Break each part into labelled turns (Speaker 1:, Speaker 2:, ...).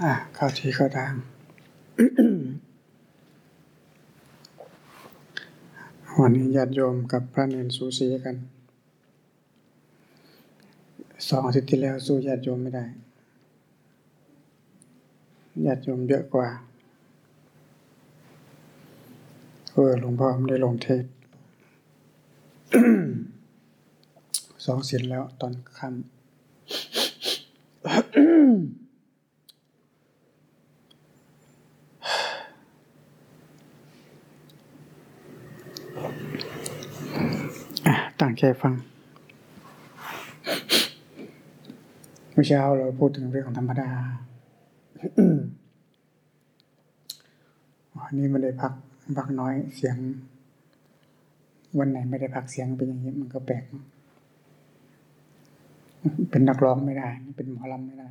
Speaker 1: อะเข้าที่เข้าทางวันนี้ญาติโยมกับพระเนนสูสีกันสองอาทิตย์ที่แล้วสู้ญาติโยมไม่ได้ญาติโยมเยอะกว่าเออหลวงพ่อไม่ได้ลงเทศสองสินแล้วตอนค่ำ อะ ตั้งใจฟัง เมื่อเช้าเราพูดถึงเรื่องของธรรมดา วันนี้ไม่ได้พักพักน้อยเสียง วันไหนไม่ได้พักเสียงเป็นอย่างนี้มันก็แปลกเนอะเป็นนักร้องไม่ได้ เป็นหมอลำไม่ได้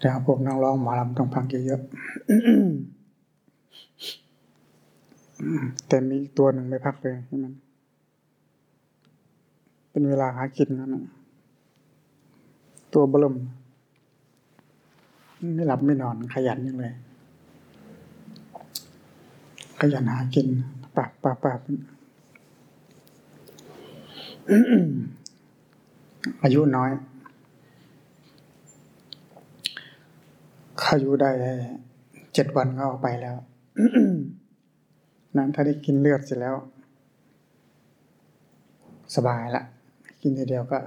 Speaker 1: แต่พวกนักร้องหมอลำต้องพักเยอะๆ แต่มีอีกตัวหนึ่งไม่พักเลยที่มัน เป็นเวลาหากินนั่นตัวเบิ่มไม่หลับไม่นอนขยันยังเลย ขยันหากินปรับปรับปรับอายุน้อยเขาอายุได้เจ็ดวันก็ออกไปแล้ว นั้นถ้าได้กินเลือดเสร็จแล้ว สบายละกินทีเดียวก็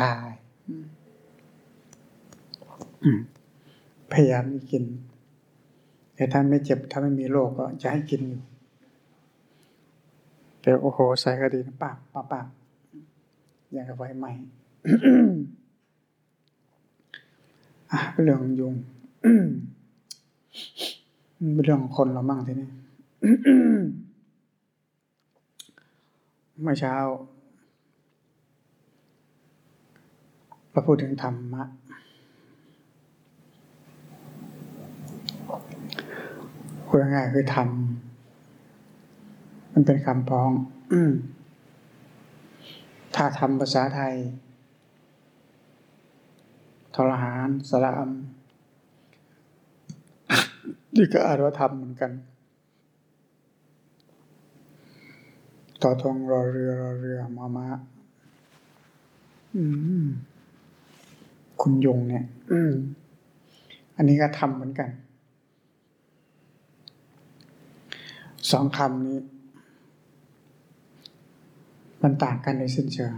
Speaker 1: ตายอืมพยายามไม่กิน แต่ถ้าไม่เจ็บถ้าไม่มีโรคก็จะให้กินอยู่แต่โอ้โหใส่ก็ดีนะปากปากปากอย่างกับไฟใหม่อะเป็นเรื่องของยุงเป็นเรื่องของคนเรามั่งทีนี้ เมื่อเช้าเราพูดถึงธรรมะ พูดง่ายคือธรรม มันเป็นคำพ้อง ถ้าทำภาษาไทย ทรหารสระอมนี่ก็อานว่าธรรมเหมือนกัน ต่อทองรอเรือรอเรือมามาอืมคุณยงเนี่ยอืมอันนี้ก็ทำเหมือนกัน สองคำนี้ มันต่างกันในสิ้นเชิง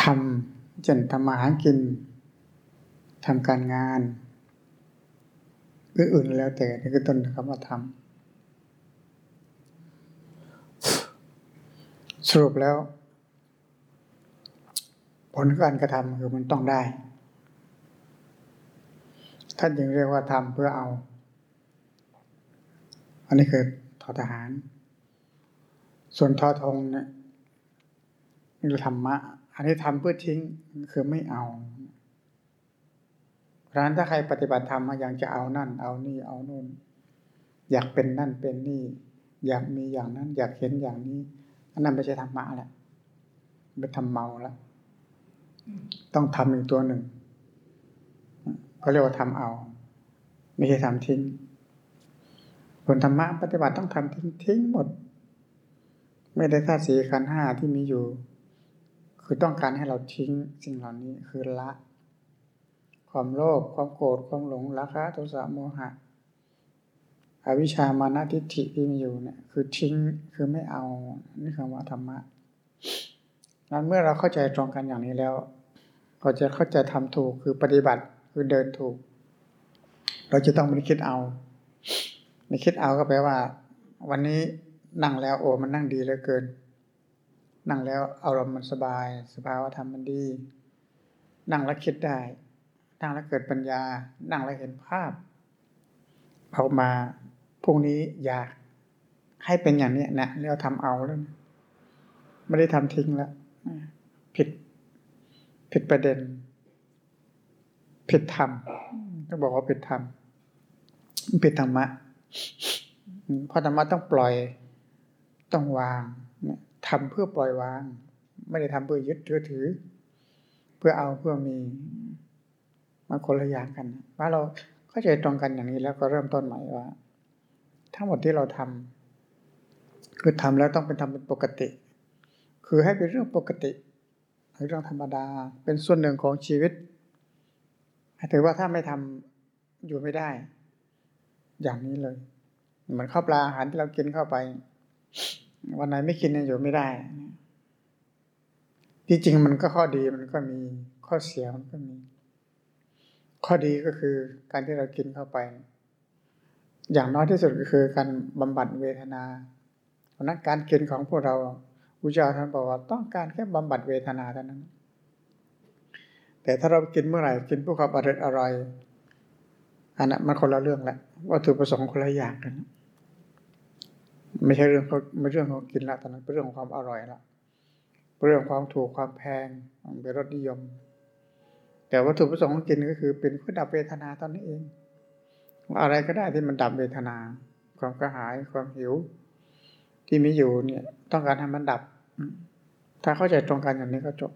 Speaker 1: ทำเช่นทำมาหากินทำการงานอื่นๆแล้วแต่นี่คือต้นคำว่าทำ สรุปแล้ว ผลการกระทำคือมันต้องได้ ท่านยังเรียกว่าทำเพื่อเอา อันนี้คือทอทหาร ส่วนทอทงเนี่ยนี่คือธรรมะ อันนี้ทำเพื่อทิ้งคือไม่เอาร้านถ้าใครปฏิบัติธรรมมาอย่างจะเอานั่น เอานี่เอานู่น อยากเป็นนั่นเป็นนี่ อยากมีอย่างนั้น อยากเห็นอย่างนี้ อันนั้นไม่ใช่ธรรมะแหละเป็นทำเมาแล้ว ต้องทำอีกตัวหนึ่งเขาเรียกว่าทำเอา ไม่ใช่ทำทิ้งผลธรรมะปฏิบัติต้องทำทิ้งทิ้งหมด ไม่ได้ธาตุสีขันห้าที่มีอยู่ คือต้องการให้เราทิ้งสิ่งเหล่านี้คือละ ความโลภความโกรธความหลงราคะโทสะโมหะ อวิชามานะทิฏฐิที่มีอยู่เนี่ยคือทิ้งคือไม่เอานี่คำว่าธรรมะนั้นเมื่อเราเข้าใจตรงกันอย่างนี้แล้ว เราจะเข้าใจทำถูกคือปฏิบัติคือเดินถูก เราจะต้องไม่คิดเอาไม่คิดเอาก็แปลว่า วันนี้นั่งแล้วโอ้มันนั่งดีเหลือเกิน นั่งแล้วอารมณ์มันสบาย สภาวะธรรมมันดี นั่งแล้วคิดได้ นั่งแล้วเกิดปัญญา นั่งแล้วเห็นภาพเอามา พรุ่งนี้อยากให้เป็นอย่างนี้นะเรียกทำเอาแล้วไม่ได้ทำทิ้งแล้วผิดผิดประเด็น ผิดธรรมต้องบอกว่าผิดธรรมผิดธรรมะเพราะธรรมะต้องปล่อยต้องวางทำเพื่อปล่อยวาง ไม่ได้ทำเพื่อยึดเพื่อถือ เพื่อเอาเพื่อมีมันคนละอย่างกันว่าเราเข้าใจตรงกันอย่างนี้แล้วก็เริ่มต้นใหม่ว่า ทั้งหมดที่เราทำคือทำแล้วต้องเป็นทำเป็นปกติ คือให้เป็นเรื่องปกติเรื่องธรรมดา เป็นส่วนหนึ่งของชีวิตถือว่าถ้าไม่ทำอยู่ไม่ได้ อย่างนี้เลย เหมือนข้าวปลาอาหารที่เรากินเข้าไป วันไหนไม่กินอยู่ไม่ได้ที่จริงมันก็ข้อดีมันก็มีข้อเสียมันก็มี ข้อดีก็คือการที่เรากินเข้าไป อย่างน้อยที่สุดก็คือการบำบัดเวทนาเพราะนั้นการกินของพวกเราอุจาท่านบอกว่าต้องการแค่บำบัดเวทนาเท่านั้น แต่ถ้าเรากินเมื่อไหร่กินพื่อความอร่อยอร่อยอันนั้นมันคนละเรื่องแหละวัตถุประสงค์คนละอย่างกัน ไม่ใช่เรื่องเขาไม่เรื่องของกินละตอนนั้นเป็นเรื่องของความอร่อยละเรื่องความถูกความแพงเป็นรสนิยม แต่วัตถุประสงค์ของกินก็คือเป็นเพื่อดับเวทนาตอนนี้เอง อะไรก็ได้ที่มันดับเวทนา ความกระหายความหิว ที่มีอยู่เนี่ย ต้องการให้มันดับ ถ้าเข้าใจตรงกันอย่างนี้ก็จบ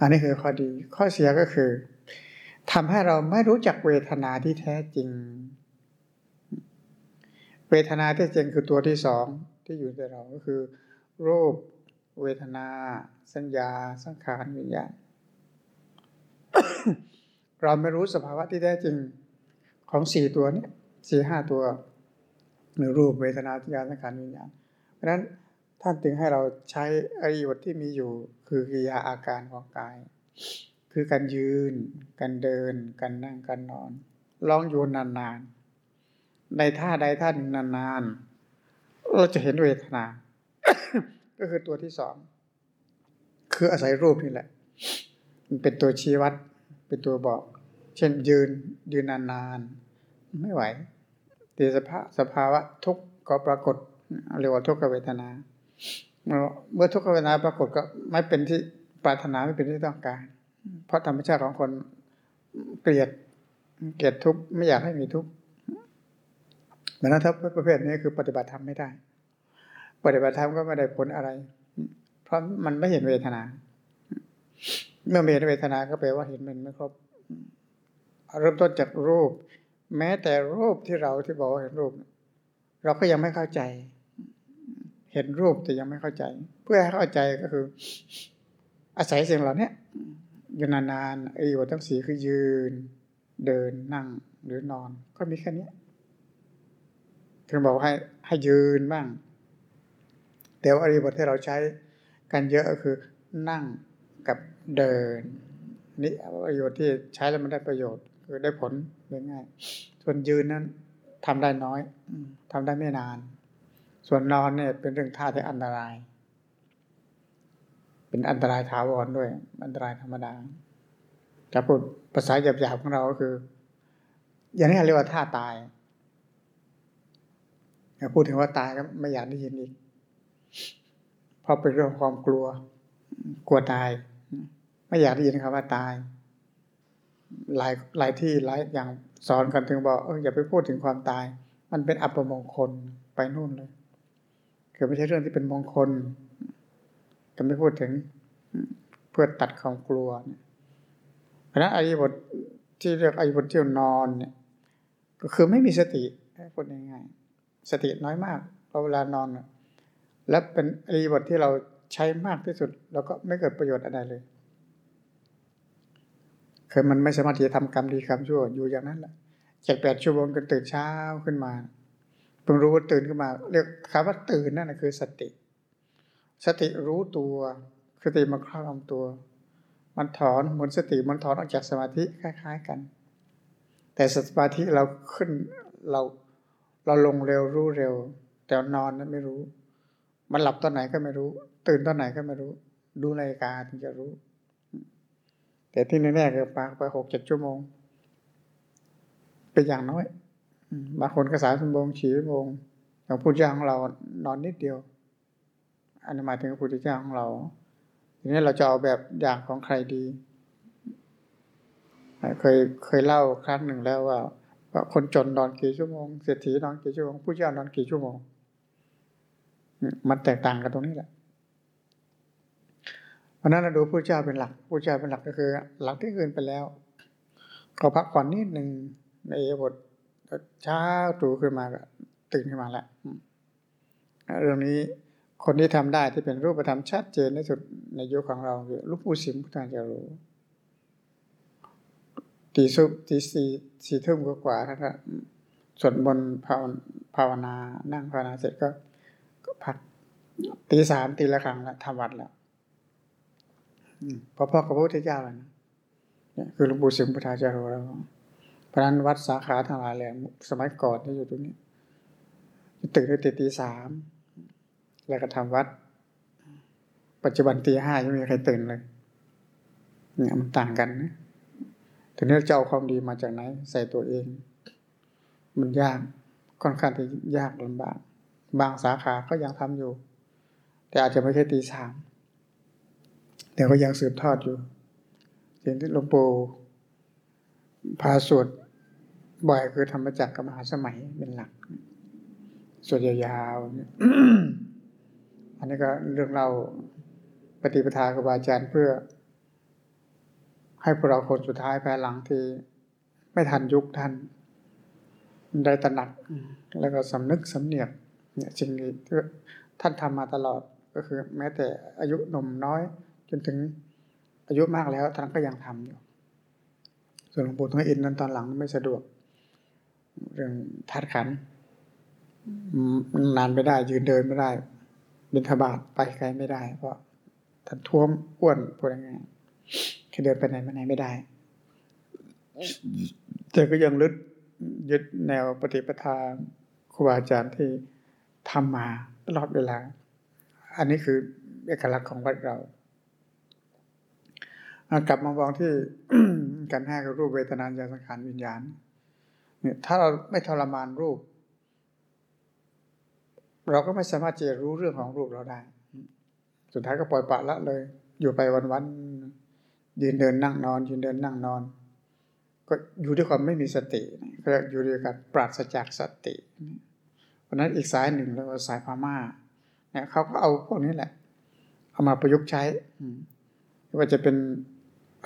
Speaker 1: อันนี้คือข้อดี ข้อเสียก็คือทำให้เราไม่รู้จักเวทนาที่แท้จริง เวทนาที่จริงคือตัวที่สองที่อยู่ในเราก็คือ รูป เวทนา สัญญา สังขารวิญญาณ เราไม่รู้สภาวะที่แท้จริงของสี่ตัวนี้สี่ห้าตัวหรือรูปเวทนาสัญญาสังขารวิญญาณเพราะนั้นท่านจึงให้เราใช้อริยบทที่มีอยู่ คือกิริยาอาการของกาย คือการยืน การเดิน การนั่งการนอน ลองอยู่นานๆในท่าใดท่าหนึ่งนานๆเราจะเห็นเวทนา ก็คือตัวที่สองคืออาศัยรูปนี่แหละ มันเป็นตัวชี้วัด เป็นตัวบอก เช่นยืนยืนนานๆไม่ไหวตีสภาสภาวะทุกข์ก็ปรากฏเรียกว่าทุกขเวทนาเมื่อทุกขเวทนาปรากฏก็ไม่เป็นที่ปรารถนาไม่เป็นที่ต้องการ เพราะธรรมชาติของคนเกลียดเกลียดทุกข์ไม่อยากให้มีทุกข์เหมือนนั้นถ้าประเภทนี้คือปฏิบัติธรรมไม่ได้ ปฏิบัติธรรมก็ไม่ได้ผลอะไร เพราะมันไม่เห็นเวทนา เมื่อเห็นเวทนาก็แปลว่าเห็นมันไม่ครบ เริ่มต้นจากรูป แม้แต่รูปที่เราที่บอกเห็นรูป เราก็ยังไม่เข้าใจ เห็นรูปแต่ยังไม่เข้าใจ เพื่อให้เข้าใจก็คือ อาศัยสิ่งเหล่านี้อยู่นานๆไอ้วัตทั้งสีคือยืน เดินนั่งหรือนอน ก็มีแค่นี้ถึงบอกให้ให้ยืนบ้างแต่ว่าอริบทที่เราใช้กันเยอะก็คือ นั่งกับเดินนี่ประโยชน์ที่ใช้แล้วมันได้ประโยชน์ คือได้ผลง่าย ส่วนยืนนั้นทำได้น้อยทำได้ไม่นาน ส่วนนอนเนี่ย เป็นเรื่องท่าที่อันตราย เป็นอันตรายถาวรด้วย อันตรายธรรมดาถ้าพูดภาษาหยาบๆของเราก็คือ อย่างนี้เรียกว่าท่าตายพูดถึงว่าตายก็ไม่อยากได้ยินอีกเพราะเป็นเรื่องความกลัว กลัวตาย ไม่อยากได้ยินคำว่าตาย หลายหลายที่หลายอย่างสอนกันถึงบอกเอออย่าไปพูดถึงความตาย มันเป็นอัปมงคลไปนู่นเลยคือไม่ใช่เรื่องที่เป็นมงคลจะไม่พูดถึงเพื่อตัดความกลัวเนี่ยเพราะนั้นอริบทที่เรียกอริบทที่นอนเนี่ย ก็คือไม่มีสติพูดง่ายๆสติน้อยมากพอเวลานอนและเป็นอริบทที่เราใช้มากที่สุด แล้วก็ไม่เกิดประโยชน์อะไรเลย คือมันไม่สามารถที่จะทำกรรมดีกรรมชั่วอยู่อย่างนั้นแหละเจ็ดแปดชั่วโมงก็ตื่นเช้าขึ้นมาเพิ่งรู้ว่าตื่นขึ้นมา เรียกคำว่าตื่นนั่นคือสติ สติรู้ตัวสติมันครอบตัว มันถอนเหมือนสติมันถอนออกจากสมาธิคล้าย ๆกัน แต่สมาธิเราขึ้นเราเราลงเร็วรู้เร็ว แต่นอนนั้นไม่รู้ มันหลับตอนไหนก็ไม่รู้ ตื่นตอนไหนก็ไม่รู้ ดูนาฬิกาถึงจะรู้ แต่ที่แน่ๆคือปาไปหกเจ็ดชั่วโมง เป็นอย่างน้อยบางคนก็สามชั่วโมงสี่ชั่วโมงอย่างพุทธเจ้าของเรานอนนิดเดียว อันนี้หมายถึงพุทธเจ้าของเรา ทีนี้เราจะเอาแบบอย่างของใครดี เคยเคยเล่าครั้งหนึ่งแล้วว่าว่าคนจนนอนกี่ชั่วโมงเศรษฐีนอนกี่ชั่วโมงผู้เจ้านอนกี่ชั่วโมง มันแตกต่างกันตรงนี้แหละ ราะนั้นเราดูพระเจ้าเป็นหลักพระเจ้าเป็นหลักก็คือ หลังที่คืนไปแล้วเขาพักผ่อนนิดหนึ่งในบทเช้าตู่ขึ้นมาก็ตื่นขึ้นมาแล้วเรื่องนี้คนที่ทำได้ที่เป็นรูปธรรมชัดเจนที่สุดในยุคของเราคือลูกผู้สิมพุทธาจะรู้ตีสุตีสี่สี่ทุ่มกว่าท่านก็สวดมนต์ภาวนา นั่งภาวนาเสร็จก็ก็พักตีสามตีละครั้งแล้วทำวัดแล้ว พอพ่อกับพระพุทธเจ้าแล้วนะเนี่ยคือหลวงปู่สิมพุทธาจารย์เราเพราะนั้นวัดสาขาทั้งหลายแหล่สมัยก่อนที่อยู่ตรงนี้ตื่นตั้งตีสามแล้วก็ทำวัด ปัจจุบันตีห้ายังไม่มีใครตื่นเลยเนี่ยมันต่างกันนะถึงนี้จะเอาความดีมาจากไหน ใส่ตัวเอง มันยากค่อนข้างที่ยากลำบาก บางสาขาก็ยังทำอยู่ แต่อาจจะไม่ใช่ตีสาม แต่ก็ยังสืบทอดอยู่สิ่งที่หลวงปู่พาสวดบ่อยคือธรรมจักรกับมหาสมัยเป็นหลักสวดยาวๆ อันนี้ก็เรื่องเราปฏิปทาครูบาอาจารย์เพื่อ ให้พวกเราคนสุดท้ายภายหลังที่ไม่ทันยุคท่านได้ตระหนัก แล้วก็สำนึกสำเนียกเนี่ยสิ่งที่ท่านทำมาตลอดก็คือ แม้แต่อายุหนุ่มน้อย นถึงอายุมากแล้วท่านก็ยังทำอยู่ ส่วนหลวงปู่ทองอินนั้นตอนหลังไม่สะดวก เรื่องทัดขันนานไม่ได้ยืนเดินไม่ได้ บินทบาทไปไกลไม่ได้ เพราะท่านท้วมอ้วนพูดง่ายๆคือเดินไปไหนมาไหนไม่ได้ แต่ก็ยังลึดยึดแนวปฏิปทาครูบาอาจารย์ที่ทำมาตลอดเวลา อันนี้คือเอกลักษณ์ของวัดเรา กลับมามองที่การห้าคือรูปเวทนานญาสังขารวิญญาณ เนี่ยถ้าเราไม่ทรมานรูป เราก็ไม่สามารถจะรู้เรื่องของรูปเราได้ สุดท้ายก็ปล่อยปะละเลย อยู่ไปวันๆยืนเดินนั่งนอน ยืนเดินนั่งนอน ก็อยู่ด้วยความไม่มีสติก็อยู่ด้วยการปราศจากสติเพราะนั้นอีกสายหนึ่งแล้วสายพม่าเนี่ยเขาก็เอาพวกนี้แหละเอามาประยุกต์ใช้ว่าจะเป็น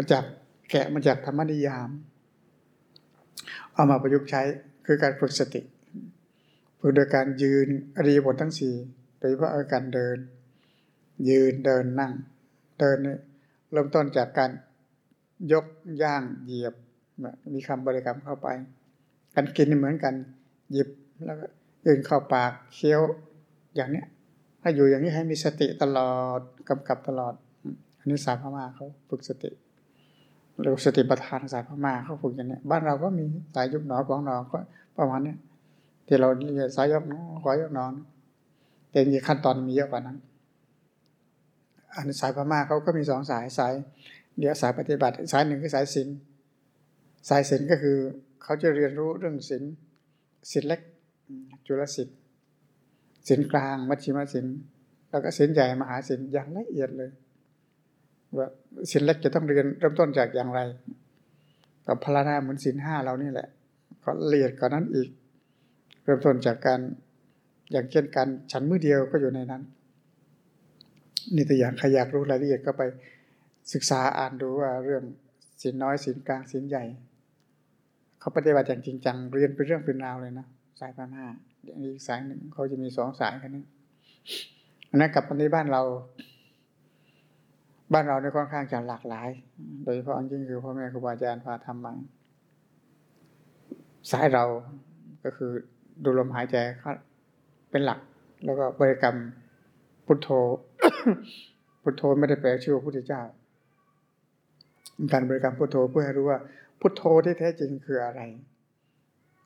Speaker 1: มาจากแกะมาจากธรรมนิยาม เอามาประยุกต์ใช้คือการฝึกสติฝึกโดยการยืนอริยบททั้งสี่โดยเฉพาะการเดิน ยืนเดินนั่ง เดินเริ่มต้นจากการยกย่างเหยียบ มีคำบริกรรมเข้าไป การกินเหมือนกันหยิบแล้วก็ยืนเข้าปากเคี้ยวอย่างเนี้ย ถ้าอยู่อย่างนี้ให้มีสติตลอดกำกับตลอด อันนี้สายพม่าเขาฝึกสติ เรียกสติปัฏฐานสายพม่าเขาฝึกอย่างนี้บ้านเราก็มีสายยุบหนอของหนอก็ประมาณนี้ที่เราเรียกสายยกหนอขอยกหนอนแต่มีขั้นตอนมีเยอะกว่านั้น อันสายพม่าเขาก็มีสองสายสาย เดี๋ยวสายปฏิบัติ สายหนึ่งคือสายศีลสายศีลก็คือเขาจะเรียนรู้เรื่องศีลศีลเล็กจุลศีลศีลกลางมัชชิมศีลแล้วก็ศีลใหญ่มหาศีลอย่างละเอียดเลย ว่าสินเล็กจะต้องเรียนเริ่มต้นจากอย่างไรกับพลานาเหมือนสินห้าเรานี่แหละ ก็ละเอียดกว่านั้นอีก เริ่มต้นจากการอย่างเช่นการฉันมือเดียวก็อยู่ในนั้น นี่ตัวอย่างใครอยากรู้รายละเอียดก็ไปศึกษาอ่านดูว่าเรื่องสินน้อยสินกลางสินใหญ่ เขาปฏิบัติอย่างจริงจังเรียนเป็นเรื่องเป็นราวเลยนะสายพันห้าอีกสายหนึ่งเขาจะมีสองสายกันนี้อันนั้นกลับมาในบ้านเรา บ้านเราเนี่ยค่อนข้างจะหลากหลาย โดยเฉพาะจริงคือพ่อแม่ครูบาอาจารย์พาทำมาสายเราก็คือดูลมหายใจเป็นหลัก แล้วก็บริกรรมพุทโธ พุทโธไม่ได้แปลชื่อพระพุทธเจ้า การบริกรรมพุทโธเพื่อให้รู้ว่า พุทโธที่แท้จริงคืออะไร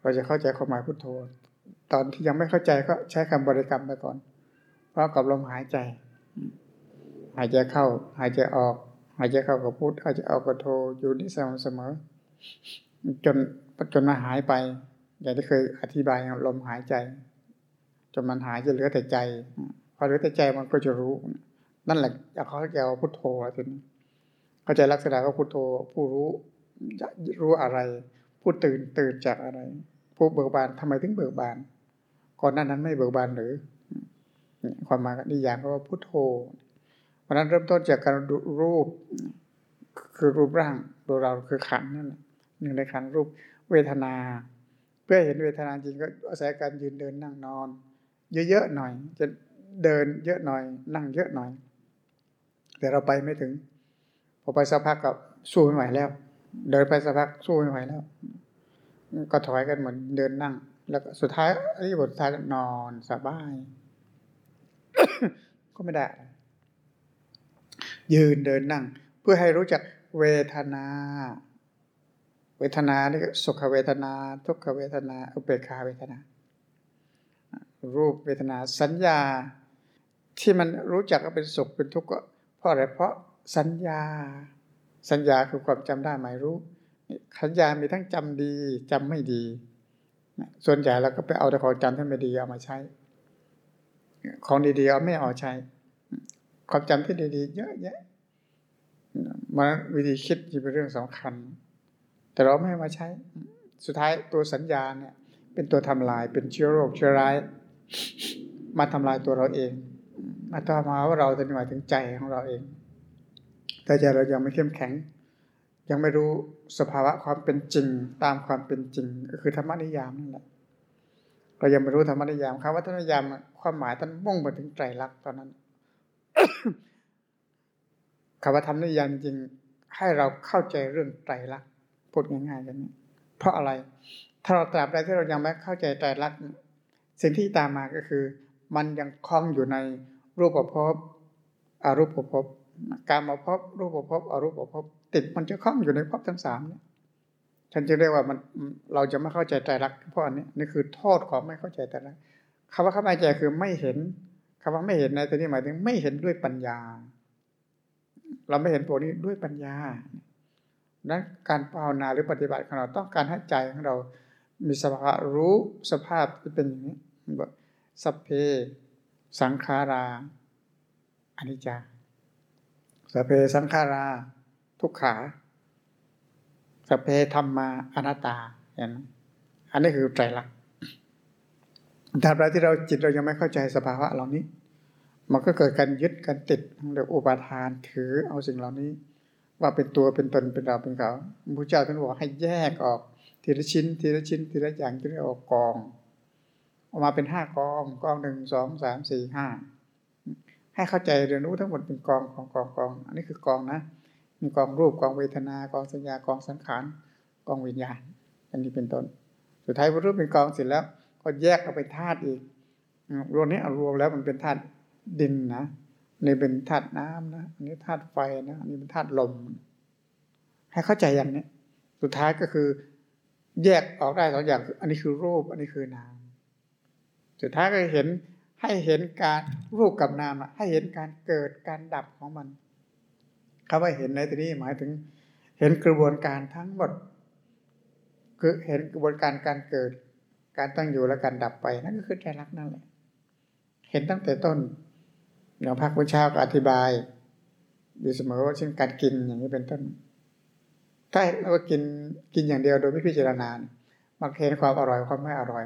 Speaker 1: เราจะเข้าใจความหมายพุทโธ ตอนที่ยังไม่เข้าใจก็ใช้คำบริกรรมไปก่อนเพราะกับลมหายใจ หายใจเข้า หายใจออก หายใจเข้ากับพุทหายใจออกกับโทอยู่นี่สม่ำเสมอ จนจนมาหายไป อย่างที่เคยอธิบายลมหายใจ จนมันหายจะเหลือแต่ใจ พอเหลือแต่ใจมันก็จะรู้ นั่นแหละเขาจะเอาพุทโธทีนี้เข้าใจลักษณะก็พุทโธ ผู้รู้รู้อะไร ผู้ตื่นตื่นจากอะไร ผู้เบิกบานทำไมถึงเบิกบาน ก่อนหน้านั้นไม่เบิกบานหรือความหมายนิยามก็ว่าพุทโธ ราะนั้นเริ่มต้นจากการดูรูป คือรูปร่างดูเราคือขันนั่นแหละหนึ่งในขันรูปเวทนา เพื่อเห็นเวทนาจริงก็อาศัยการยืนเดินนั่งนอน เยอะๆหน่อย จะเดินเยอะหน่อย นั่งเยอะหน่อย แต่เราไปไม่ถึง พอไปสักพักก็สู้ไม่ไหวแล้ว เดินไปสักพักสู้ไม่ไหวแล้ว ก็ถอยกันเหมือนเดินนั่ง แล้วก็สุดท้ายอริบทสุดท้ายนอนสบาย ก็ไม่ได้ ยืนเดินนั่ง เพื่อให้รู้จักเวทนา เวทนานี่ก็สุขเวทนา ทุกขเวทนา อุเบกขาเวทนา รูปเวทนาสัญญา ที่มันรู้จักว่าเป็นสุขเป็นทุกข์ก็เพราะอะไรเพราะสัญญา สัญญาคือความจำได้หมายรู้สัญญามีทั้งจำดีจำไม่ดี ส่วนใหญ่เราก็ไปเอาแต่ของจำที่ไม่ดีเอามาใช้ ของดีๆเอาไม่เอาใช้ ความจำที่ดีๆ เยอะแยะมาวิธีคิดที่เป็นเรื่องสำคัญ แต่เราไม่มาใช้ สุดท้ายตัวสัญญาเนี่ย เป็นตัวทำลายเป็นเชื้อโรคเชื้อร้าย มาทำลายตัวเราเองมาทำมาว่าเราจะหมายถึงใจของเราเอง แต่ใจเรายังไม่เข้มแข็ง ยังไม่รู้สภาวะความเป็นจริงตามความเป็นจริง ก็คือธรรมนิยามนั่นแหละเรายังไม่รู้ธรรมนิยามคำว่าธรรมนิยามความหมายท่านมุ่งไปถึงไตรลักษณ์ตอนนั้น คำว่าธรรมนิยามจริงให้เราเข้าใจเรื่องไตรลักษณ์พูดง่ายๆกันนี้เพราะอะไร ถ้าเราตราบใดที่เรายังไม่เข้าใจไตรลักษณ์สิ่งที่ตามมาก็คือ มันยังคล้องอยู่ในรูปภพอรูปภพการมาพบรูปภพอรูปภพติดมันจะคล้องอยู่ในภพทั้งสามเนี่ยฉันจะเรียกว่ามันเราจะไม่เข้าใจไตรลักษณ์เพราะอันนี้นี่คือโทษของไม่เข้าใจไตรลักษณ์คำว่าเข้าใจคือไม่เห็น คำว่าไม่เห็นในที่นี้หมายถึงไม่เห็นด้วยปัญญา เราไม่เห็นตัวนี้ด้วยปัญญานั้นการภาวนาหรือปฏิบัติของเราต้องการให้ใจของเรามีสภาวะรู้สภาพที่เป็นอย่างนี้สัพเพ สังขาราอนิจจาสเพสังขาราทุกขาสเพธรรมาอนัตตาเห็นอันนี้คือไตรลักษ ณ์ตราที่เราจิตเรายังไม่เข้าใจสภาวะเหล่านี้ มันก็เกิดการยึดการติดเรียกอุปาทานถือเอาสิ่งเหล่านี้ ว่าเป็นตัวเป็นตนเป็นเราเป็นเขาพระเจ้าท่านบอกให้แยกออกทีละชิ้น ทีละชิ้น ทีละอย่างจะได้ออกกอง ออกมาเป็นห้ากองกองหนึ่งสองสามสี่ห้าให้เข้าใจเรียนรู้ทั้งหมดเป็นกองกองกองกอง อันนี้คือกองนะ มีกองรูปกองเวทนากองสัญญากองสังขารกองวิญญาณ อันนี้เป็นต้น สุดท้ายพอรูปเป็นกองเสร็จแล้ว ก็แยกออกไปธาตุอีกรวมนี้เอารวมแล้วมันเป็นธาตุดินนะนี่เป็นธาตุน้ำนะอันนี้ธาตุไฟนะอันนี้เป็นธาตุลม ให้เข้าใจอย่างนี้สุดท้ายก็คือ แยกออกได้สองอย่าง อันนี้คือรูป อันนี้คือนาม สุดท้ายก็เห็นให้เห็นการรูปกับนามให้เห็นการเกิดการดับของมันคำว่าเห็นในที่นี้หมายถึง เห็นกระบวนการทั้งหมด คือเห็นกระบวนการการเกิด การตั้งอยู่และการดับไปนั่นก็คือใจรักนั่นแหละ เห็นตั้งแต่ต้นอย่างพักพุทธเช้าก็อธิบาย อยู่เสมอว่าเช่นการกินอย่างนี้เป็นต้น ถ้าเรากินกินอย่างเดียวโดยไม่พิจารณามันเห็นความอร่อยความไม่อร่อย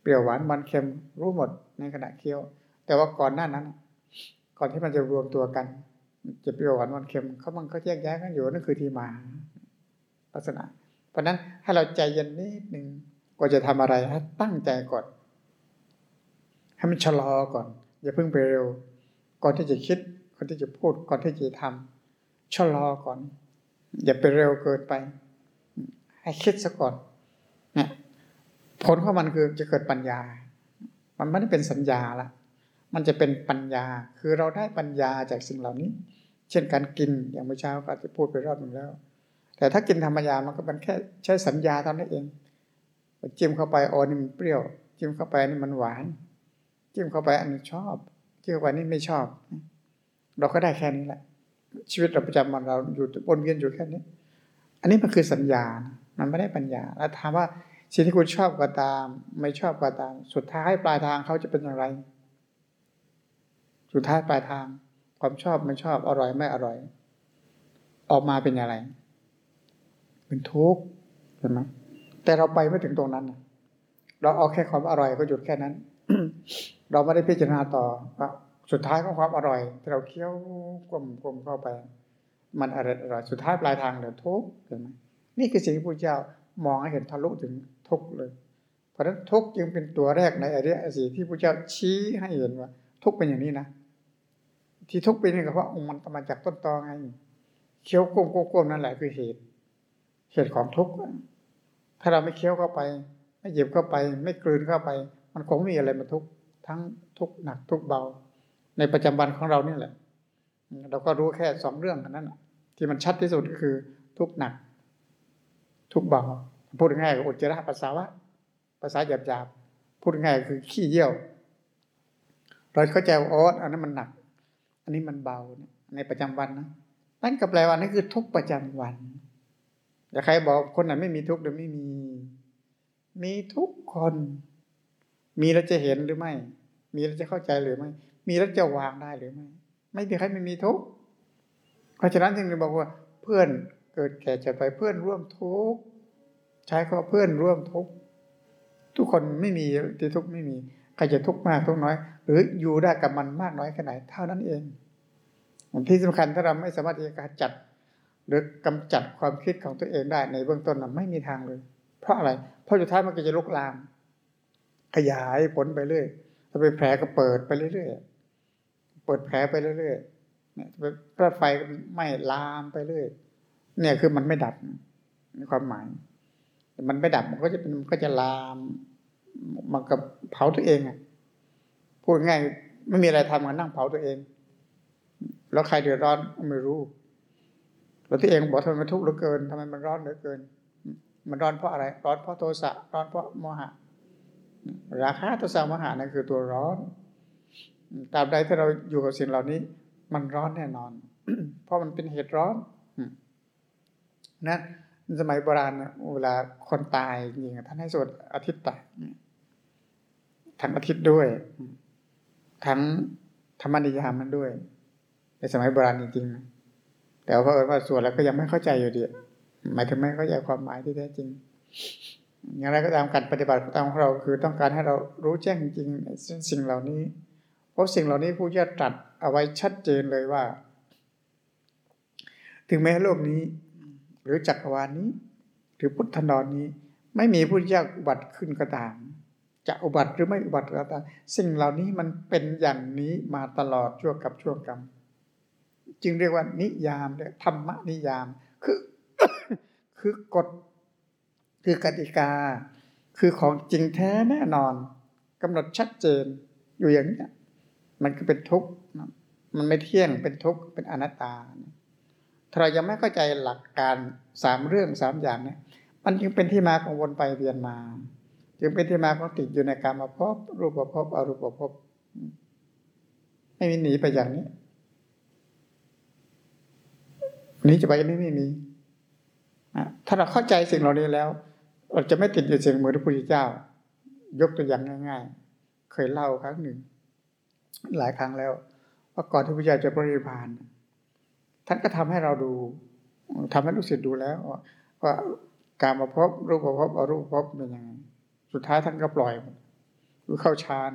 Speaker 1: เปรี้ยวหวานมันเค็มรู้หมดในขณะเคี้ยว แต่ว่าก่อนหน้านั้น ก่อนที่มันจะรวมตัวกัน จะเปรี้ยวหวานมันเค็มเขามันก็แยกแยะกันอยู่นั่นคือที่มาลักษณะ เพราะนั้นให้เราใจเย็นนิดหนึ่ง ก่อนจะทำอะไรให้ตั้งใจก่อน ให้มันชะลอก่อน อย่าเพิ่งไปเร็ว ก่อนที่จะคิด ก่อนที่จะพูด ก่อนที่จะทำชะลอก่อน อย่าไปเร็วเกินไป ให้คิดซะก่อนเนี่ยผลของมันคือจะเกิดปัญญา มันไม่ได้เป็นสัญญาละ มันจะเป็นปัญญา คือเราได้ปัญญาจากสิ่งเหล่านี้ เช่นการกิน อย่างเมื่อเช้าก็จะพูดไปรอบหนึ่งแล้ว แต่ถ้ากินธรรมยามันก็เป็นแค่ใช้สัญญาเท่านั้นเอง จิ้มเข้าไปอ๋อนี่มันเปรี้ยว จิ้มเข้าไปนี่มันหวาน จิ้มเข้าไปอันนี้ชอบจิ้มเข้าไปนี่ไม่ชอบ เราก็ได้แค่นี้แหละ ชีวิตเราประจำวันเราอยู่วนเวียนอยู่แค่นี้ อันนี้มันคือสัญญา มันไม่ได้ปัญญา แล้วถามว่าสิ่งที่คุณชอบก็ตาม ไม่ชอบก็ตาม สุดท้ายปลายทางเขาจะเป็นอย่างไร สุดท้ายปลายทาง ความชอบไม่ชอบอร่อยไม่อร่อย ออกมาเป็นอย่างไร เป็นทุกข์เห็นไหม แต่เราไปไม่ถึงตรงนั้น เราเอาแค่ความอร่อยก็หยุดแค่นั้น เราไม่ได้พิจารณาต่อสุดท้ายของความอร่อยที่เราเคี้ยวกลมกลมเข้าไป มันอร่อยอร่อยสุดท้ายปลายทางเหลือดทุกข์เห็นไหมนี่คือสิ่งที่พระเจ้ามองให้เห็นทะลุถึงทุกข์เลย เพราะฉะนั้นทุกข์จึงเป็นตัวแรกในอริยสีที่พระเจ้าชี้ให้เห็นว่า ทุกข์เป็นอย่างนี้นะที่ทุกข์เป็นนี่ก็เพราะองค์มันมาจากต้นตอไงเคี้ยวกลมกลมนั่นแหละคือเหตุ เหตุของทุกข์ ถ้าเราไม่เคี้ยวเข้าไป ไม่หยิบเข้าไป ไม่กลืนเข้าไป มันคงไม่มีอะไรมาทุกทั้งทุกหนักทุกเบา ในประจำวันของเรานี่แหละ เราก็รู้แค่สองเรื่องนั้นที่มันชัดที่สุดก็คือทุกหนัก ทุกเบาพูดง่ายๆอุจจาระปัสสาวะภาษาหยาบๆพูดง่ายคือขี้เยี่ยว เราเข้าใจว่าอ๋ออันนั้นมันหนัก อันนี้มันเบาในประจำวันนะนั่นก็แปลว่านั่นคือทุกประจำวัน แต่ใครบอกคนไหนไม่มีทุกข์หรือไม่มี มีทุกคน มีแล้วจะเห็นหรือไม่ มีแล้วจะเข้าใจหรือไม่ มีแล้วจะวางได้หรือไม่ ไม่มีใครไม่มีทุกข์เพราะฉะนั้นจึงบอกว่า เพื่อนเกิดแก่จ็บไปเพื่อนร่วมทุกข์ใช้คำว่าเพื่อนร่วมทุกข์ทุกคนไม่มีที่ทุกข์ไม่มีใครจะทุกข์มากทุกข์น้อย หรืออยู่ได้กับมันมากน้อยแค่ไหนเท่านั้นเองที่สำคัญถ้าเราไม่สามารถที่จะจัด หรือกำจัดความคิดของตัวเองได้ในเบื้องต้นนะไม่มีทางเลย เพราะอะไร เพราะสุดท้ายมันก็จะลุกลาม ขยายผลไปเรื่อยถ้าไปแผลก็เปิดไปเรื่อยเปิดแผลไปเรื่อยเนี่ยรถไฟไหม้ลามไปเรื่อยเนี่ยคือมันไม่ดับในความหมาย มันไม่ดับมันก็จะเป็นมันก็จะลามมันกับเผาตัวเองอะพูดง่ายไม่มีอะไรทำกันนั่งเผาตัวเอง แล้วใครเดือดร้อนไม่รู้ แล้วตัวเองบอกทำไมมันทุกข์เหลือเกินทำไมมันร้อนเหลือเกิน มันร้อนเพราะอะไร ร้อนเพราะโทสะร้อนเพราะโมหะ ราคะโทสะโมหะนั่นคือตัวร้อนตราบใดที่เราอยู่กับสิ่งเหล่านี้ มันร้อนแน่นอน เพราะมันเป็นเหตุร้อนนะสมัยโบราณเวลาคนตายจริงท่านให้สวดอาทิตย์ตายทั้งอาทิตย์ด้วย ทั้งธรรมนิยามมันด้วยในสมัยโบราณจริงๆ แต่ว่าว่าส่วนแล้วก็ยังไม่เข้าใจอยู่ดีหมายถึงไม่เข้าใจความหมายที่แท้จริง อย่างไรก็ตามการปฏิบัติตามของเราคือต้องการให้เรารู้แจ้งจริงสิ่งเหล่านี้ เพราะสิ่งเหล่านี้ผู้จะตรัสเอาไว้ชัดเจนเลยว่า ถึงแม้โลกนี้ หรือจักรวาลนี้ หรือพุทธนอนนี้ ไม่มีผู้ยากอุบัติขึ้นก็ตามจะอุบัติหรือไม่อุบัติก็ตามสิ่งเหล่านี้มันเป็นอย่างนี้มาตลอดชั่วกับช่วกรรม จึงเรียกว่านิยามเรียกธรรมนิยาม คือ คือกฎคือกติกา คือของจริงแท้แน่นอนกำหนดชัดเจนอยู่อย่างนี้มันก็เป็นทุกข์มันไม่เที่ยงเป็นทุกข์เป็นอนัตตาถ้าเรายังไม่เข้าใจหลักการสามเรื่องสามอย่างนี้มันจึงเป็นที่มาของวนไปเวียนมา จึงเป็นที่มาของติดอยู่ในการมาพบรูปภพอรูปภพไม่มีหนีไปอย่างนี้ นี้จะไปนี้ไม่มีถ้าเราเข้าใจสิ่งเหล่านี้แล้ว เราจะไม่ติดอยู่สิ่งเหมือนพระพุทธเจ้า ยกตัวอย่างง่าย ๆ เคยเล่าครั้งหนึ่ง หลายครั้งแล้วว่าก่อนที่พระเจ้าจะปรินิพานท่านก็ทำให้เราดูทำให้ลูกศิษย์ดูแล้วว่าการมาพบรูปมาพบอรูปพบเป็นยังไงสุดท้ายท่านก็ปล่อยคือเข้าฌาน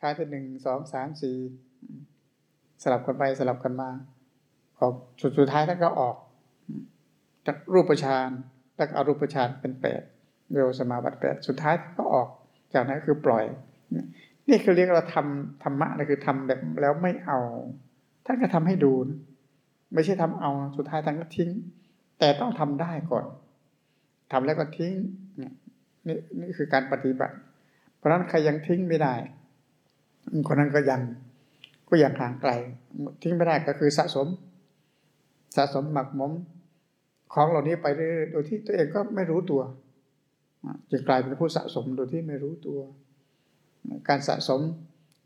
Speaker 1: ฌานที่หนึ่งสองสามสี่สลับกันไปสลับกันมา ออกสุดสุดท้ายท่านก็ออกจากรูปฌานแล้วอรูปฌานเป็นแปดเรียสมาบัติแปดสุดท้ายก็ออกจากนั้นคือปล่อย นี่คือเรียกเราทำธรรมะนะคือทำแบบแล้วไม่เอา ท่านก็ทำให้ดู ไม่ใช่ทำเอาสุดท้ายท่านก็ทิ้ง แต่ต้องทำได้ก่อนทำแล้วก็ทิ้งนี่นี่คือการปฏิบัติ เพราะนั้นใครยังทิ้งไม่ได้คนนั้นก็ยังก็ยังห่างไกลทิ้งไม่ได้ก็คือสะสม สะสมหมักหมมของเหล่านี้ไปเรื่อยๆโดยที่ตัวเองก็ไม่รู้ตัวจะกลายเป็นผู้สะสมโดยที่ไม่รู้ตัว การสะสม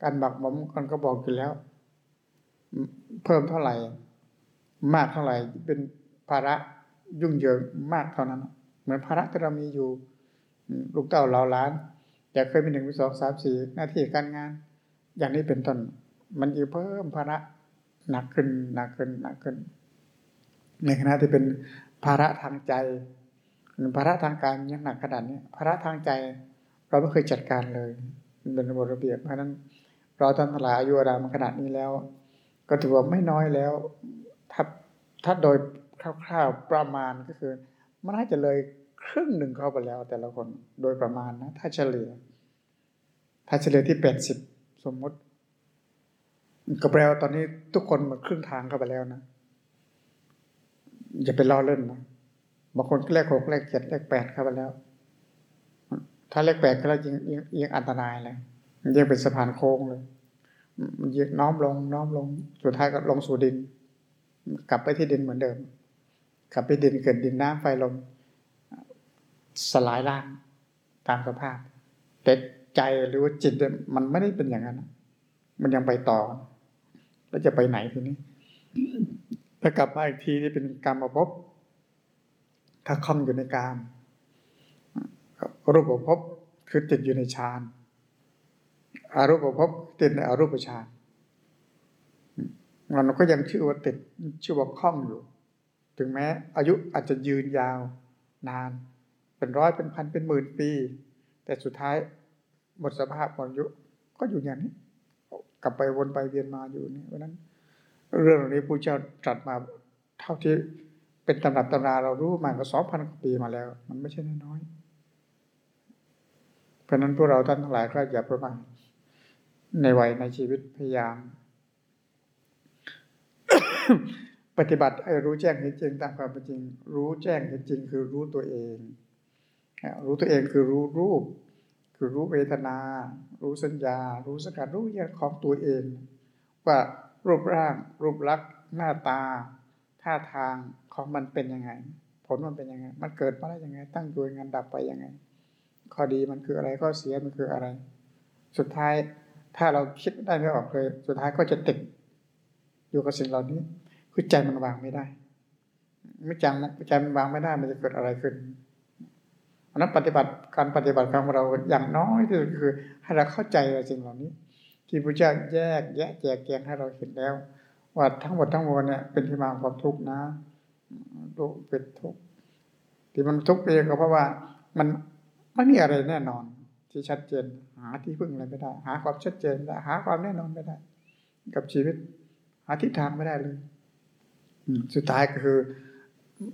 Speaker 1: การหมักหมมกันก็บอกอยู่แล้ว เพิ่มเท่าไหร่ มากเท่าไหร่เป็นภาระยุ่งเหยิงมากเท่านั้น เหมือนภาระที่เรามีอยู่ลูกเต้าเราล้านอยากเคยมีหนึ่งมีสองสามสี่หน้าที่การงาน อย่างนี้เป็นต้นมันยิ่งเพิ่มภาระหนักขึ้นหนักขึ้นหนักขึ้น ในขณะที่เป็นภาระทางใจภาระทางการยังหนักขนาดนี้ภาระทางใจเราไม่เคยจัดการเลยเป็นระบบระเบียบเพราะนั้นเราท่านทั้งหลายอายุรามขนาดนี้แล้ว ก็ถือว่าไม่น้อยแล้ว ถ้าถ้าโดยคร่าวๆประมาณก็คือ มันน่าจะเลยครึ่งหนึ่งเข้าไปแล้ว แต่ละคนโดยประมาณนะ ถ้าเฉลี่ย ถ้าเฉลี่ยที่แปดสิบสมมติก็แปลว่าตอนนี้ทุกคนมันครึ่งทางเข้าไปแล้วนะ อย่าไปล้อเล่นนะบางคนเลขหกเลขเจ็ดเลขแปดเข้าไปแล้ว ถ้าเลขแปดก็แล้วยิงยิงอันตรายเลยยิงเป็นสะพานโค้งเลยมันยิงน้อมลงน้อมลงสุดท้ายก็ลงสู่ดิน กลับไปที่ดินเหมือนเดิม กลับไปดินเกิดดินน้ำไฟลมสลายร่างตามสภาพ แต่ใจหรือว่าจิตมันไม่ได้เป็นอย่างนั้น มันยังไปต่อ แล้วจะไปไหนทีนี้ ถ้ากลับมาอีกทีที่เป็นกรรมภพถ้าคล่องอยู่ในกามรูปภพคือติดอยู่ในฌานอารูปภพติดในอรูปฌานมันก็ยังชื่อว่าติดชื่อว่าคล่องอยู่ ถึงแม้ อายุอาจจะยืนยาวนาน เป็นร้อยเป็นพันเป็นหมื่นปี แต่สุดท้ายหมดสภาพหมดอายุก็อยู่อย่างนี้ กลับไปวนไปเวียนมาอยู่นี่เพราะนั้น เรื่องนี้ผู้เจ้าตรัสมาเท่าที่เป็นตำรับตำราเรารู้มาก็สองพันกว่าปีมาแล้ว มันไม่ใช่น้อยเพราะนั้นพวกเราท่านทั้งหลายก็อย่าประมาทในวัยในชีวิตพยายาม ปฏิบัติให้รู้แจ้งเห็นจริงตามความเป็นจริง รู้แจ้งเห็นจริง คือรู้ตัวเอง รู้ตัวเองคือรู้รูป คือรู้เวทนา รู้สัญญา รู้สกัดรู้แยกของตัวเอง ว่า รูปร่าง รูปลักษณ์ หน้าตา ท่าทางของมันเป็นยังไง ผลมันเป็นยังไง มันเกิดมาได้ยังไง ตั้งอยู่ยังไงดับไปยังไง ข้อดีมันคืออะไรข้อเสียมันคืออะไร สุดท้ายถ้าเราคิดได้ไม่ออกเลย สุดท้ายก็จะติดอยู่กับสิ่งเหล่านี้ คือใจมันวางไม่ได้ไม่จังใจมันวางไม่ได้มันจะเกิดอะไรขึ้นอันนั้นปฏิบัติการปฏิบัติของเราอย่างน้อยที่สุดคือ ให้เราเข้าใจสิ่งเหล่านี้ ที่พระเจ้าแยกแยะแจกแจงให้เราเห็นแล้วว่าทั้งหมดทั้งมวลเนี่ยเป็นที่มาของความทุกข์นะทุกเป็นทุกข์ที่มันทุกข์ไปก็เพราะว่า มันไม่มีอะไรแน่นอน ที่ชัดเจน หาที่พึ่งอะไรไม่ได้ หาความชัดเจนได้หาความแน่นอนไม่ได้ กับชีวิต หาทิศทางไม่ได้เลยสุดท้ายก็คือ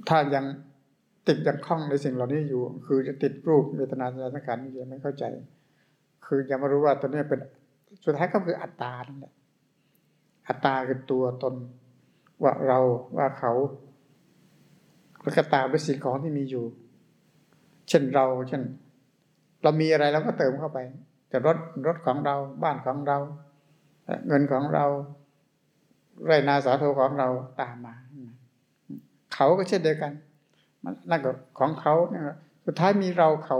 Speaker 1: ถ้ายังติดยังคล้องในสิ่งเหล่านี้อยู่ คือจะติดรูปเวทนาสัญญาสังขารยังไม่เข้าใจ คือยังไม่รู้ว่าตัวนี้เป็น สุดท้ายก็คืออัตตานั่นแหละอัตตาคือตัวตน ว่าเราว่าเขาแล้วก็ตามด้วยสิ่งของที่มีอยู่ เช่นเรา เช่น เรามีอะไรเราก็เติมเข้าไปแต่รถรถของเราบ้านของเรา เงินของเราไรนาสาโทของเราตามมา เขาก็เช่นเดียวกันนั่นก็ของเขาเนี่ยสุดท้ายมีเราเขา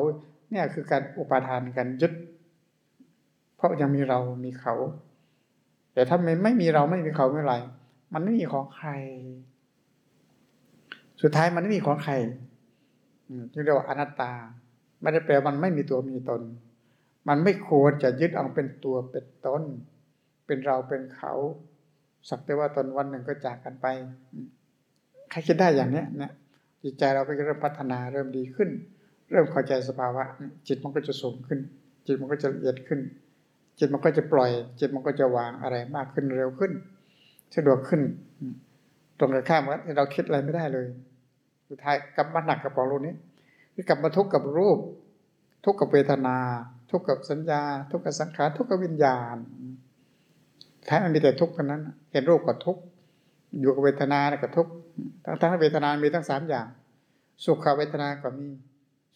Speaker 1: เนี่ยคือการอุปทานกันยึด เพราะยังมีเรามีเขา แต่ถ้าไม่ไม่มีเราไม่มีเขาไม่ไร มันไม่มีของใคร สุดท้ายมันไม่มีของใครจึงเรียกว่าอนัตตา ไม่ได้แปลมันไม่มีตัวมีตน มันไม่ควรจะยึดเอาเป็นตัวเป็นตน เป็นเราเป็นเขา สักแต่ว่าตนวันหนึ่งก็จากกันไป ใครคิดได้อย่างเนี้ยเนี่ยจิตใจเราก็เริ่มพัฒนาเริ่มดีขึ้น เริ่มเข้าใจสภาวะ จิตมันก็จะสูงขึ้น จิตมันก็จะละเอียดขึ้น จิตมันก็จะปล่อย จิตมันก็จะวางอะไรมากขึ้นเร็วขึ้น สะดวกขึ้น ตรงกันข้ามว่าเราคิดอะไรไม่ได้เลยสุดท้ายกลับมาหนักกับปองรู้นี้คือกลับมาทุกข์กับรูป ทุกข์กับเวทนา ทุกข์กับสัญญา ทุกข์กับสังขารทุกข์กับวิญญาณท้ายมันมีแต่ทุกข์เท่านั้น เห็นรูปก็ทุกข์อยู่กับเวทนาก็ทุกข์ทั้งทั้งเวทนามีทั้งสามอย่าง สุขเวทนาก็มี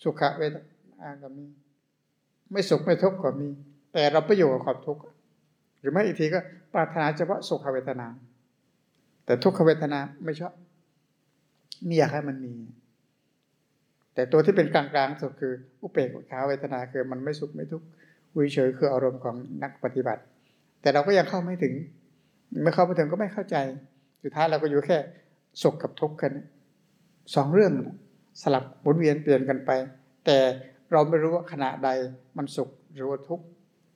Speaker 1: สุขเวทนาก็มี ไม่สุขไม่ทุกข์ก็มี แต่เราไปอยู่กับความทุกข์หรือไม่อีกทีก็ปรารถนาเฉพาะสุขเวทนา แต่ทุกขเวทนาไม่ชอบไม่อยากให้มันมี แต่ตัวที่เป็นกลางๆสุดคืออุเบกขาเวทนาคือมันไม่สุขไม่ทุกข์วิเฉยคืออารมณ์ของนักปฏิบัติ แต่เราก็ยังเข้าไม่ถึงไม่เข้าไปถึงก็ไม่เข้าใจ สุดท้ายเราก็อยู่แค่สุขกับทุกข์กันสองเรื่องสลับหมุนเวียนเปลี่ยนกันไป แต่เราไม่รู้ว่าขณะใดมันสุขหรือว่าทุกข์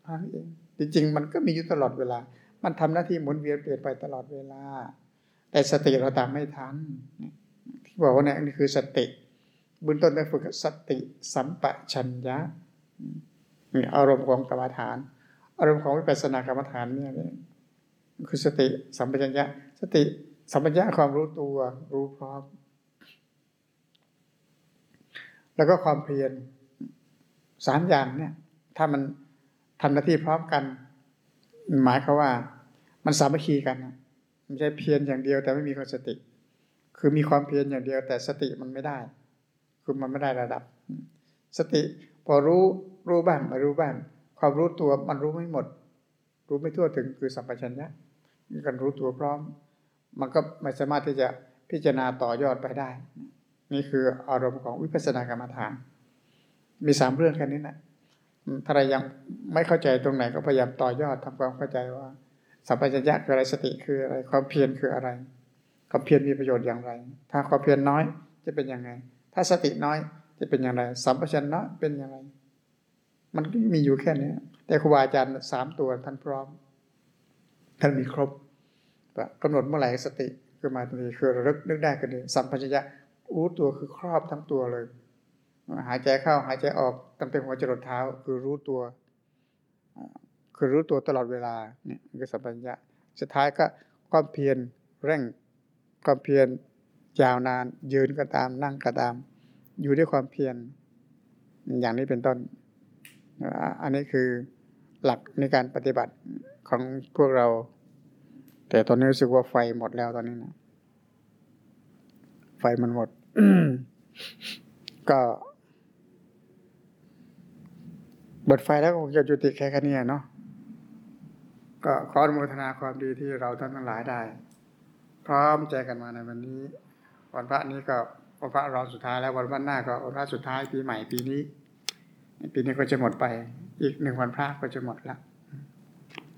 Speaker 1: นั่นเองจริง ๆ มันก็มีอยู่ตลอดเวลา มันทำหน้าที่หมุนเวียนเปลี่ยนไปตลอดเวลา แต่สติเราตามไม่ทันที่บอกว่าเนี่ยนี่คือสติบุญต้นได้ฝึกสติสัมปชัญญะนี่อารมณ์ของกรรมฐาน อารมณ์ของวิปัสสนากรรมฐานเนี่ยคือสติสัมปชัญญะ สติสัมปชัญญะความรู้ตัวรู้พร้อมแล้วก็ความเพียรสามอย่างเนี่ย ถ้ามัน ทำหน้าที่พร้อมกัน หมายความว่า มันสามัคคีกันไม่ใช่เพียรอย่างเดียว แต่ไม่มีความสติ คือมีความเพียรอย่างเดียว แต่สติมันไม่ได้ คือมันไม่ได้ระดับ สติพอรู้รู้บ้างไม่รู้บ้าง ความรู้ตัวมันรู้ไม่หมด รู้ไม่ทั่วถึงคือสัมปชัญญะมีการรู้ตัวพร้อม มันก็ไม่สามารถที่จะพิจารณาต่อยอดไปได้ นี่คืออารมณ์ของวิปัสสนากรรมฐาน มีสามเรื่องแค่นี้นะ ถ้าเรายังไม่เข้าใจตรงไหนก็พยายามต่อยอดทำความเข้าใจว่า สัมปชัญญะคืออะไรสติคืออะไร ความเพียรคืออะไร ความเพียรมีประโยชน์อย่างไร ถ้าความเพียรน้อยจะเป็นยังไง ถ้าสติน้อยจะเป็นอย่างไร สัมปชัญญะเป็นอย่างไร มันมีอยู่แค่นี้แต่ครูบาอาจารย์สามตัวท่านพร้อม ท่านมีครบกำหนดเมื่อไหร่สติคือมาทันทีคือระลึกนึกได้กันเลยสัมปชัญญะรู้ตัวคือครอบทั้งตัวเลย หายใจเข้าหายใจออกตั้งแต่หัวจรดเท้า คือรู้ตัว คือรู้ตัวตลอดเวลาเนี่ยคือสัมปัญญะสุดท้ายก็ความเพียรเร่งความเพียรยาวนานยืนก็ตามนั่งก็ตาม อยู่ด้วยความเพียรอย่างนี้เป็นต้น อันนี้คือหลักในการปฏิบัติของพวกเรา แต่ตอนนี้รู้สึกว่าไฟหมดแล้วตอนนี้นะไฟมันหมดก็ บทไฟแล้วคงจะจุติแค่แค่นี้เนาะก็ขออนุโมทนาความดีที่เราท่านทั้งหลายได้ พร้อมใจกันมาในวันนี้ วันพระนี้ก็วันพระรอสุดท้ายแล้ววันวันหน้าก็วันพระสุดท้ายปีใหม่ปีนี้ปีนี้ก็จะหมดไปอีกหนึ่งวันพระก็จะหมดล้ว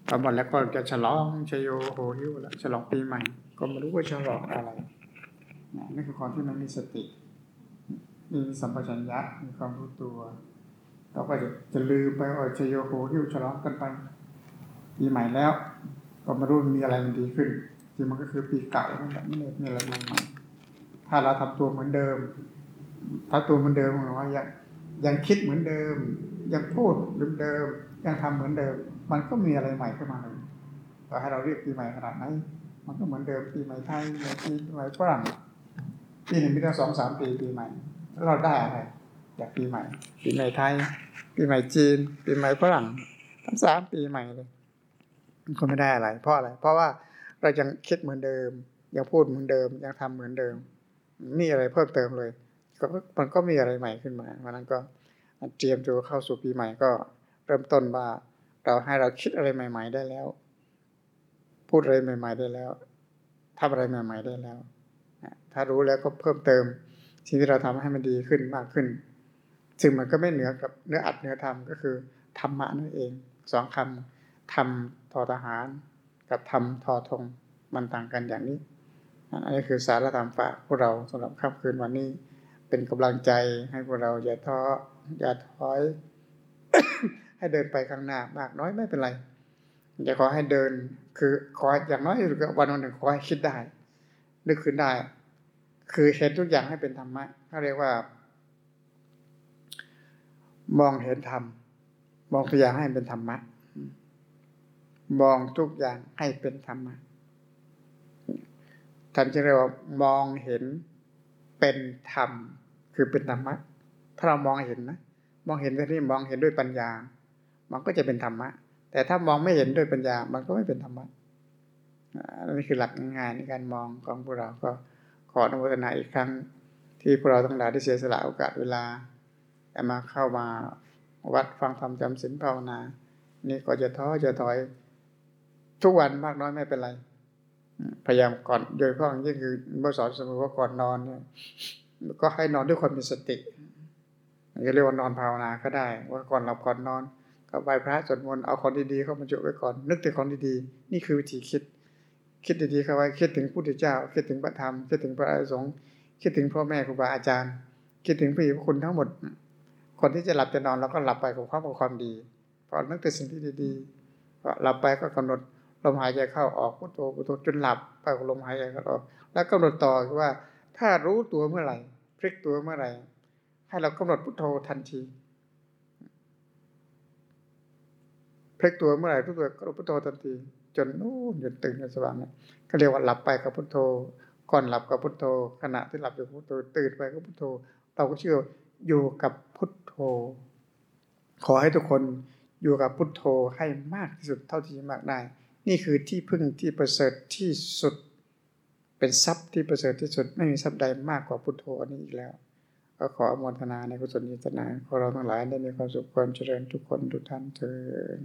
Speaker 1: พอหมดแล้วก็จะฉลองชโยโหหิวแล้วฉลองปีใหม่ ก็ไม่รู้ว่าฉลองอะไรนี่คือความที่มันมีสติ มีสัมปชัญญะมีความรู้ตัว ก็จะจะลืมไปว่าชโยโหหิวฉลองกันไปปีใหม่แล้ว ก็มารู้มีอะไรมันดีขึ้นจริงมันก็คือปีเก่านั่นแหละไม่ได้มีอะไรใหม่ถ้าเราทำตัวเหมือนเดิมถ้าตัวเหมือนเดิมหรือว่ายังยังคิดเหมือนเดิม ยังพูดเหมือนเดิม ยังทำเหมือนเดิม มันก็มีอะไรใหม่ขึ้นมาเลยต่อให้เราเรียกปีใหม่ขนาดไหนมันก็เหมือนเดิมปีใหม่ไทยปีใหม่ฝรั่งปีหนึ่งมีตั้งสองสามปีปีใหม่แล้วเราได้อะไรจากปีใหม่ปีใหม่ไทย ปีใหม่จีน ปีใหม่ฝรั่งทั้งสามปีใหม่เลยมันก็ไม่ได้อะไร เพราะอะไร เพราะว่าเรายังคิดเหมือนเดิม ยังพูดเหมือนเดิม ยังทำเหมือนเดิมนี่อะไรเพิ่มเติมเลยก็มันก็มีอะไรใหม่ขึ้นมาเพราะนั้นก็เตรียมตัวเข้าสู่ปีใหม่ก็เริ่มต้นว่า เราให้เราคิดอะไรใหม่ ๆ ได้แล้ว พูดอะไรใหม่ ๆ ได้แล้วทำอะไรใหม่ ๆ ได้แล้วถ้ารู้แล้วก็เพิ่มเติมสิ่งที่เราทำให้มันดีขึ้นมากขึ้น ซึ่งมันก็ไม่เหนือกับเนื้ออัดเนื้อทำก็คือธรรมะนั่นเองสองคำทำทอทหาร กับทำทอทงมันต่างกันอย่างนี้อันนี้คือสารธรรมฝากพวกเราสำหรับค่ำคืนวันนี้ เป็นกำลังใจให้พวกเราอย่าท้ออย่าถอย ให้เดินไปข้างหน้ามากน้อยไม่เป็นไรอย่าขอให้เดิน คือขออย่างน้อยวันวันหนึ่งขอให้คิดได้นึกขึ้นได้ คือเห็นทุกอย่างให้เป็นธรรมะเขาเรียกว่า มองเห็นธรรม มองทุกอย่างให้เป็นธรรมะ มองทุกอย่างให้เป็นธรรมะท่านจะเรียกว่ามองเห็นเป็นธรรม คือเป็นธรรมะ ถ้าเรามองเห็นนะ มองเห็นที่มองเห็นด้วยปัญญา มันก็จะเป็นธรรมะ แต่ถ้ามองไม่เห็นด้วยปัญญา มันก็ไม่เป็นธรรมะนนี้คือหลักง่ายในการมองของพวกเรา ก็ขออนุโมทนาอีกครั้ง ที่พวกเราทั้งหลายได้เสียสละโอกาสเวลา แต่มาเข้ามาวัดฟังธรรมจำศีลภาวนา นี่ก็จะท้อจะถอย ทุกวันมากน้อยไม่เป็นไร พยายามก่อนโดยเฉพาะยิ่งคือเมื่อสอนเสมอว่าก่อนนอนเนี่ยก็ให้นอนด้วยความมีสติจะเรียกว่านอนภาวนาก็ได้ ว่าก่อนหลับก่อนนอน ก็ไหว้พระสวดมนต์เอาของดีๆเข้ามาจุไว้ก่อน นึกถึงของดีๆ นี่คือวิธีคิด คิดดีๆเข้าไว้คิดถึงพุทธเจ้า คิดถึงพระธรรม คิดถึงพระสงฆ์คิดถึงพ่อแม่ครูบาอาจารย์ คิดถึงพระพคุณทั้งหมด คนที่จะหลับจะนอนเราก็หลับไปกับความกับความดีพอนึกถึงสิ่งที่ดีๆก็หลับไปก็กำหนดลมหายใจเข้าออกพุทโธพุทโธจนหลับไปกับลมหายใจเข้าออก แล้วกำหนดต่อว่า ถ้ารู้ตัวเมื่อไหร่พลิกตัวเมื่อไหร่ให้เรากำหนดพุทโธทันทีเพลิกตัวเมื่อไหร่ทุกตัวก็พุทโธทันที จนนู่นจนตื่นจนสว่างเนี่ยก็เรียกว่าหลับไปกับพุทโธ ก่อนหลับกับพุทโธ ขณะที่หลับอยู่พุทโธตื่นไปก็พุทโธ เราก็เชื่ออยู่กับพุท โธ ขอให้ทุกคนอยู่กับพุทโธให้มากที่สุดเท่าที่จะมากได้ นี่คือที่พึ่งที่ประเสริฐที่สุด เป็นทรัพย์ที่ประเสริฐที่สุด ไม่มีทรัพย์ใดมากกว่าพุทโธอันนี้อีกแล้ว ก็ขออมทนาในกุศลยิตนาขอเราทั้งหลายได้มีความสุขความเจริญทุกคนทุกท่านเถิด